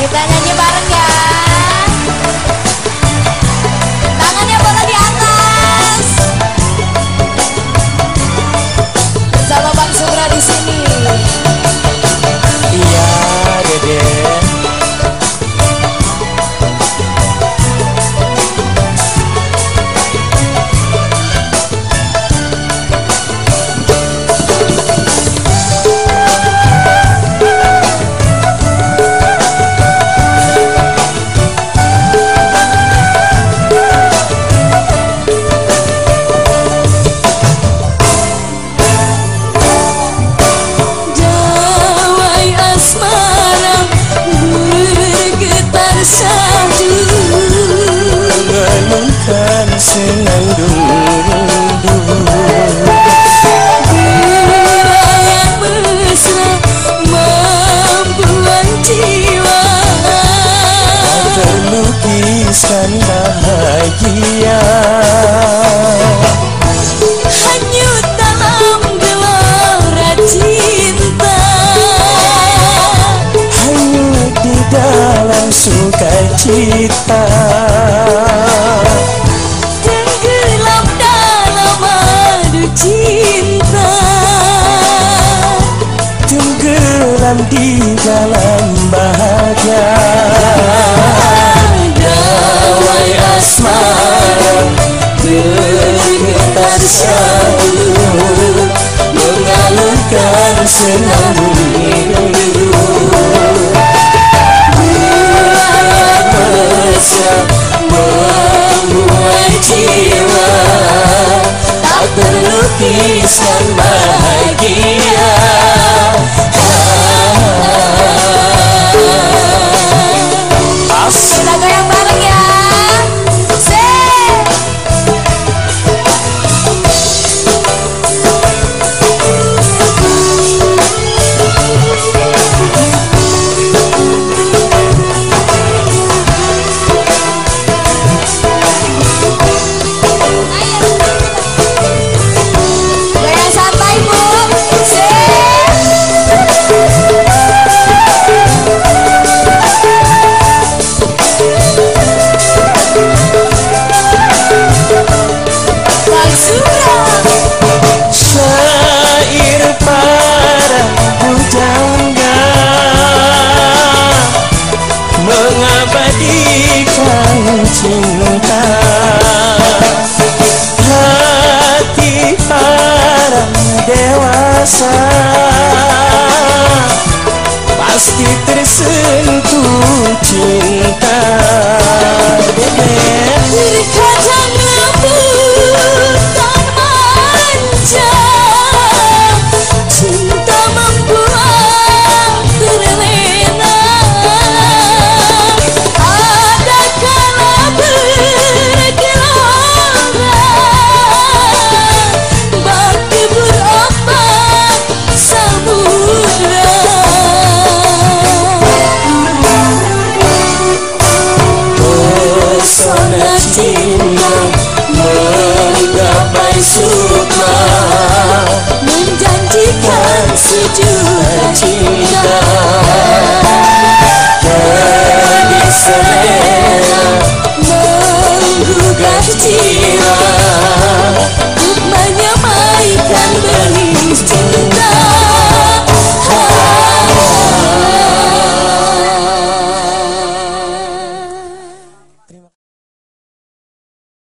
Kita nyanyi bareng ya. melukiskan bahagia Hanyut dalam gelora cinta Hanyut di dalam sukacita selalu hidupku Membuat jiwa Tak terlukiskan bahagia Hati haram dewasa